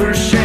for sure.